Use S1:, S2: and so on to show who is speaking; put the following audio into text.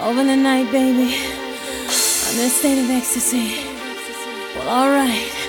S1: Over the night, baby. I'm in a state of ecstasy. Well, alright.